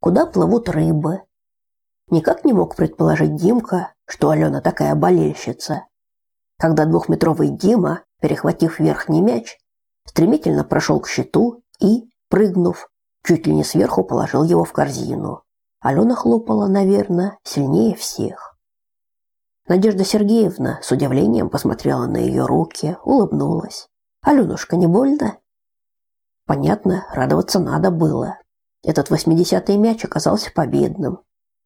куда плывут рыбы. Никак не мог предположить Димка, что Алена такая болельщица. Когда двухметровый Дима, перехватив верхний мяч, стремительно прошел к щиту и, прыгнув, чуть ли не сверху положил его в корзину. Алена хлопала, наверное, сильнее всех. Надежда Сергеевна с удивлением посмотрела на ее руки, улыбнулась. «Аленушка, не больно?» Понятно, радоваться надо было. Этот восьмидесятый мяч оказался победным.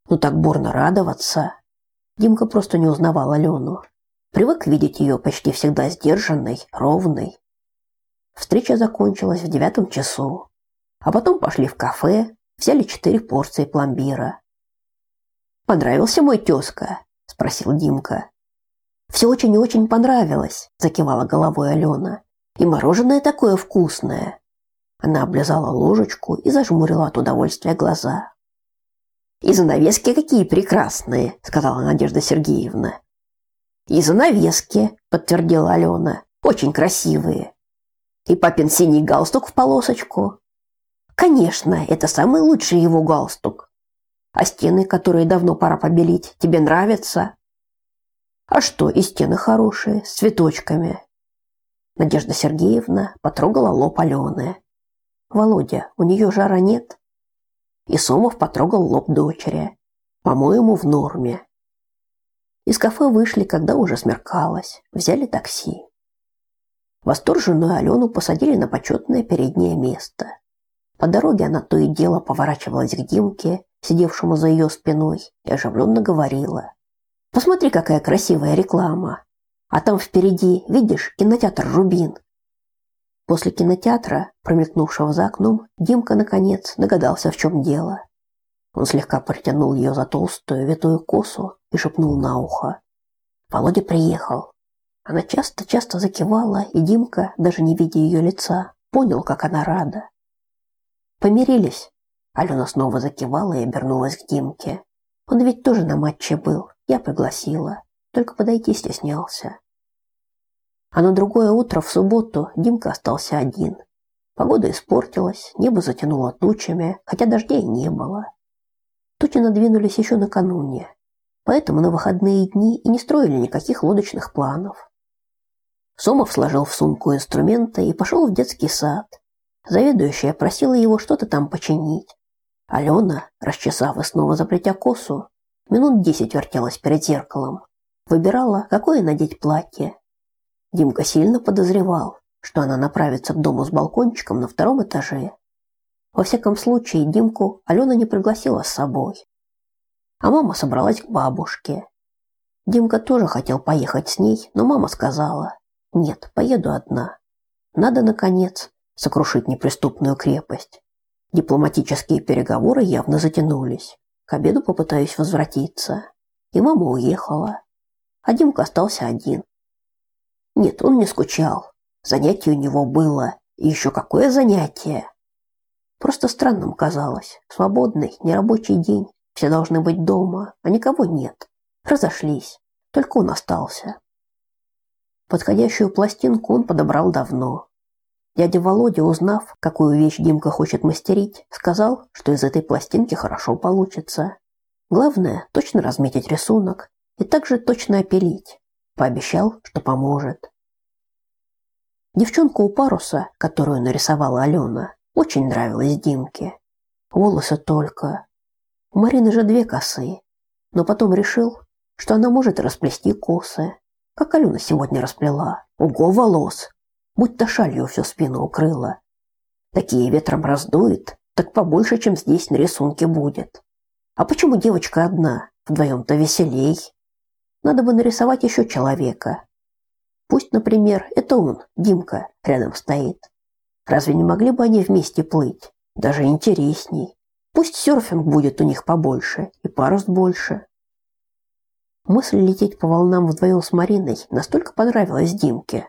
Ну так бурно радоваться. Димка просто не узнавал Алену. Привык видеть ее почти всегда сдержанной, ровной. Встреча закончилась в девятом часу. А потом пошли в кафе, взяли четыре порции пломбира. «Понравился мой тезка?» – спросил Димка. «Все очень и очень понравилось», – закивала головой Алена. «И мороженое такое вкусное». Она облизала ложечку и зажмурила от удовольствия глаза. «И занавески какие прекрасные», – сказала Надежда Сергеевна. «И занавески», – подтвердила Алена. «Очень красивые». «И папин синий галстук в полосочку». «Конечно, это самый лучший его галстук. А стены, которые давно пора побелить, тебе нравятся?» «А что, и стены хорошие, с цветочками». Надежда Сергеевна потрогала лоб Алены. Володя, у нее жара нет? И Сомов потрогал лоб дочери. По-моему, в норме. Из кафе вышли, когда уже смеркалось, взяли такси. Восторженную Алену посадили на почетное переднее место. По дороге она то и дело поворачивалась к Димке, сидевшему за ее спиной, и оживленно говорила. «Посмотри, какая красивая реклама! А там впереди, видишь, кинотеатр «Рубин». После кинотеатра, промелькнувшего за окном, Димка наконец догадался, в чем дело. Он слегка протянул ее за толстую витую косу и шепнул на ухо: "Володя приехал". Она часто-часто закивала, и Димка, даже не видя ее лица, понял, как она рада. Помирились. Алена снова закивала и обернулась к Димке. Он ведь тоже на матче был. Я пригласила, только подойти стеснялся. А на другое утро, в субботу, Димка остался один. Погода испортилась, небо затянуло тучами, хотя дождей не было. Тучи надвинулись еще накануне, поэтому на выходные дни и не строили никаких лодочных планов. Сомов сложил в сумку инструменты и пошел в детский сад. Заведующая просила его что-то там починить. Алена, расчесав и снова заплетя косу, минут десять вертелась перед зеркалом. Выбирала, какое надеть платье, Димка сильно подозревал, что она направится к дому с балкончиком на втором этаже. Во всяком случае, Димку Алена не пригласила с собой. А мама собралась к бабушке. Димка тоже хотел поехать с ней, но мама сказала: "Нет, поеду одна. Надо наконец сокрушить неприступную крепость". Дипломатические переговоры явно затянулись. К обеду попытаюсь возвратиться. И мама уехала. А Димка остался один. Нет, он не скучал. Занятие у него было. И еще какое занятие! Просто странным казалось. Свободный, нерабочий день. Все должны быть дома, а никого нет. Разошлись. Только он остался. Подходящую пластинку он подобрал давно. Дядя Володя, узнав, какую вещь Димка хочет мастерить, сказал, что из этой пластинки хорошо получится. Главное точно разметить рисунок и также точно опилить. Пообещал, что поможет. Девчонка у паруса, которую нарисовала Алена, очень нравилась Димке. Волосы только. У Марины же две косы. Но потом решил, что она может расплести косы, как Алена сегодня расплела. Ого, волос! Будь-то шалью всю спину укрыла. Такие ветром раздует, так побольше, чем здесь на рисунке будет. А почему девочка одна? Вдвоем-то веселей. Надо бы нарисовать еще человека. Пусть, например, это он, Димка, рядом стоит. Разве не могли бы они вместе плыть? Даже интересней. Пусть серфинг будет у них побольше и парус больше. Мысль лететь по волнам вдвоем с Мариной настолько понравилась Димке,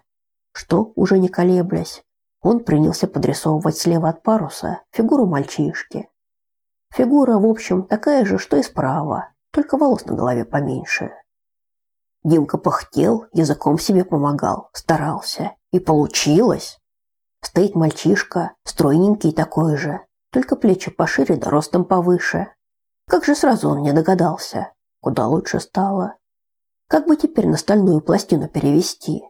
что, уже не колеблясь, он принялся подрисовывать слева от паруса фигуру мальчишки. Фигура, в общем, такая же, что и справа, только волос на голове поменьше. Димка пыхтел, языком себе помогал, старался. И получилось. Стоит мальчишка, стройненький такой же, только плечи пошире да ростом повыше. Как же сразу он не догадался? Куда лучше стало. Как бы теперь на стальную пластину перевести?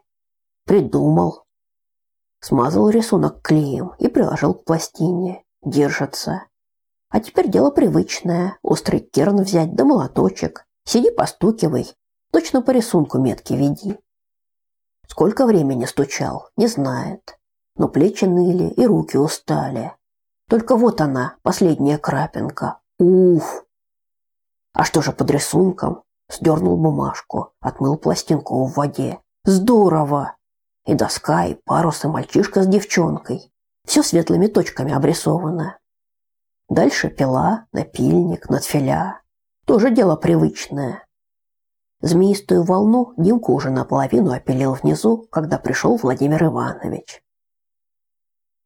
Придумал. Смазал рисунок клеем и приложил к пластине. Держится. А теперь дело привычное. Острый керн взять, да молоточек. Сиди постукивай. Точно по рисунку метки веди. Сколько времени стучал, не знает. Но плечи ныли и руки устали. Только вот она, последняя крапинка. Уф! А что же под рисунком? Сдернул бумажку, отмыл пластинку в воде. Здорово! И доска, и парус, и мальчишка с девчонкой. Все светлыми точками обрисовано. Дальше пила, напильник, надфиля. Тоже дело привычное. Змеистую волну Димка уже наполовину опилил внизу, когда пришел Владимир Иванович.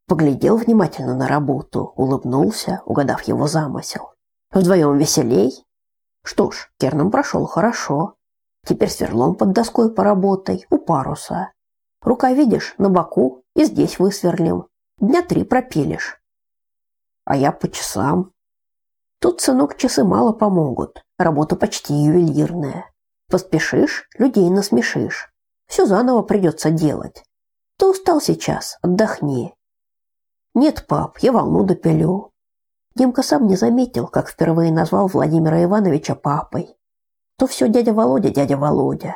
Поглядел внимательно на работу, улыбнулся, угадав его замысел. Вдвоем веселей. Что ж, керном прошел хорошо. Теперь сверлом под доской поработай, у паруса. Рука, видишь, на боку, и здесь высверлим. Дня три пропилишь. А я по часам. Тут, сынок, часы мало помогут. Работа почти ювелирная. Поспешишь, людей насмешишь. Все заново придется делать. Ты устал сейчас, отдохни. Нет, пап, я волну допилю. Димка сам не заметил, как впервые назвал Владимира Ивановича папой. То все дядя Володя, дядя Володя.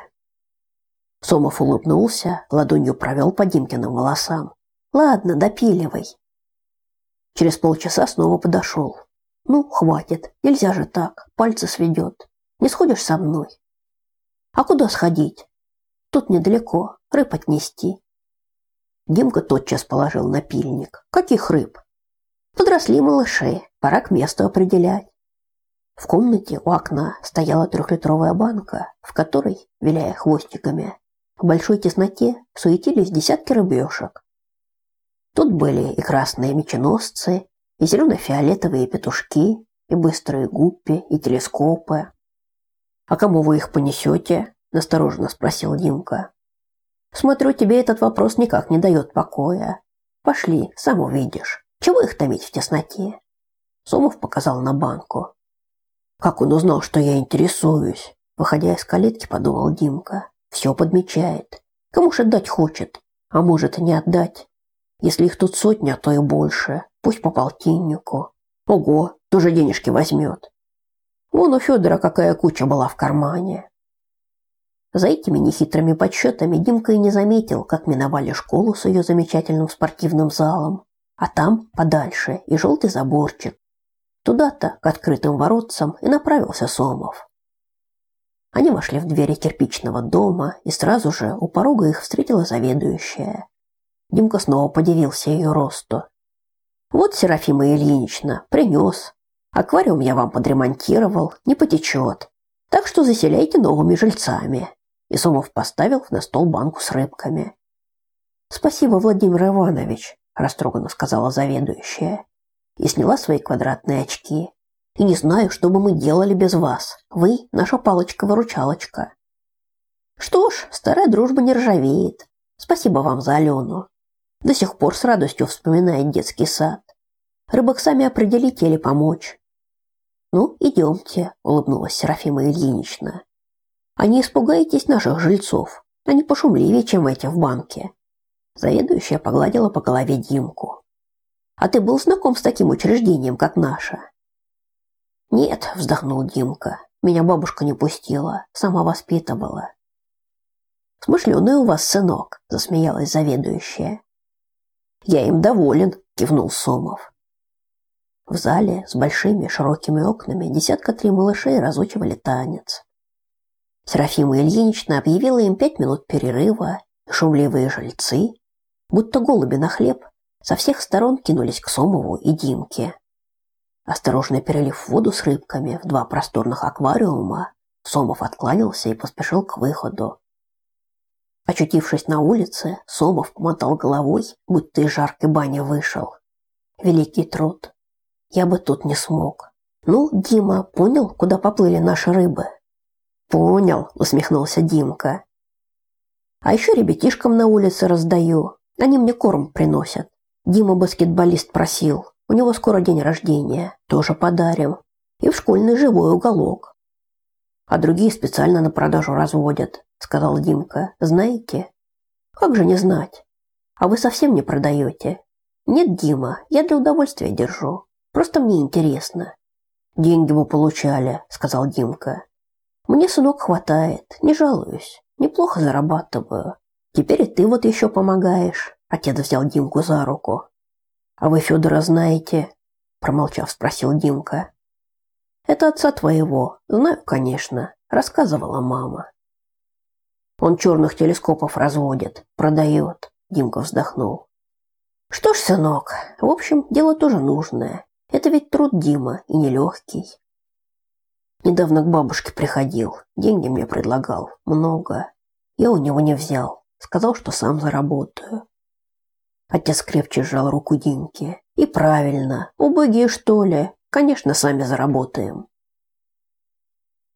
Сомов улыбнулся, ладонью провел по Димкиным волосам. Ладно, допиливай. Через полчаса снова подошел. Ну, хватит, нельзя же так, пальцы сведет. Не сходишь со мной? А куда сходить? Тут недалеко, рыб отнести. Димка тотчас положил напильник. Каких рыб? Подросли малыши, пора к месту определять. В комнате у окна стояла трехлитровая банка, в которой, виляя хвостиками, в большой тесноте суетились десятки рыбешек. Тут были и красные меченосцы, и зелено-фиолетовые петушки, и быстрые гуппи, и телескопы. «А кому вы их понесете?» – настороженно спросил Димка. Смотрю, тебе этот вопрос никак не дает покоя. Пошли, сам увидишь. Чего их томить в тесноте? Сомов показал на банку. Как он узнал, что я интересуюсь? Выходя из калитки, подумал Димка. Все подмечает. Кому же отдать хочет? А может и не отдать. Если их тут сотня, то и больше. Пусть по полтиннику. Ого, тоже денежки возьмет. Вон у Федора какая куча была в кармане. За этими нехитрыми подсчетами Димка и не заметил, как миновали школу с ее замечательным спортивным залом, а там, подальше, и желтый заборчик. Туда-то, к открытым воротцам, и направился Сомов. Они вошли в двери кирпичного дома, и сразу же у порога их встретила заведующая. Димка снова подивился ее росту. «Вот, Серафима Ильинична, принес. Аквариум я вам подремонтировал, не потечет. Так что заселяйте новыми жильцами и Сомов поставил на стол банку с рыбками. «Спасибо, Владимир Иванович», – растроганно сказала заведующая и сняла свои квадратные очки. «И не знаю, что бы мы делали без вас. Вы – наша палочка-выручалочка». «Что ж, старая дружба не ржавеет. Спасибо вам за Алену. До сих пор с радостью вспоминает детский сад. Рыбок сами определите или помочь». «Ну, идемте», – улыбнулась Серафима Ильинична. А не испугаетесь наших жильцов? Они пошумливее, чем эти в банке. Заведующая погладила по голове Димку. А ты был знаком с таким учреждением, как наше? Нет, вздохнул Димка. Меня бабушка не пустила, сама воспитывала. Смышленый у вас сынок, засмеялась заведующая. Я им доволен, кивнул Сомов. В зале с большими широкими окнами десятка три малышей разучивали танец. Серафима Ильинична объявила им пять минут перерыва, шумливые жильцы, будто голуби на хлеб, со всех сторон кинулись к Сомову и Димке. Осторожно перелив воду с рыбками в два просторных аквариума, Сомов откланялся и поспешил к выходу. Очутившись на улице, Сомов помотал головой, будто из жаркой бани вышел. Великий труд. Я бы тут не смог. Ну, Дима, понял, куда поплыли наши рыбы? Понял, усмехнулся Димка. А еще ребятишкам на улице раздаю. Они мне корм приносят. Дима баскетболист просил. У него скоро день рождения, тоже подарим. И в школьный живой уголок. А другие специально на продажу разводят, сказал Димка. Знаете? Как же не знать? А вы совсем не продаете? Нет, Дима, я для удовольствия держу. Просто мне интересно. Деньги вы получали, сказал Димка. Мне, сынок, хватает, не жалуюсь. Неплохо зарабатываю. Теперь и ты вот еще помогаешь. Отец взял Димку за руку. А вы Федора знаете? Промолчав, спросил Димка. Это отца твоего. Знаю, конечно. Рассказывала мама. Он черных телескопов разводит, продает. Димка вздохнул. Что ж, сынок, в общем, дело тоже нужное. Это ведь труд Дима и нелегкий. Недавно к бабушке приходил, деньги мне предлагал, много. Я у него не взял, сказал, что сам заработаю. Отец крепче сжал руку Димки. И правильно, убогие что ли, конечно, сами заработаем.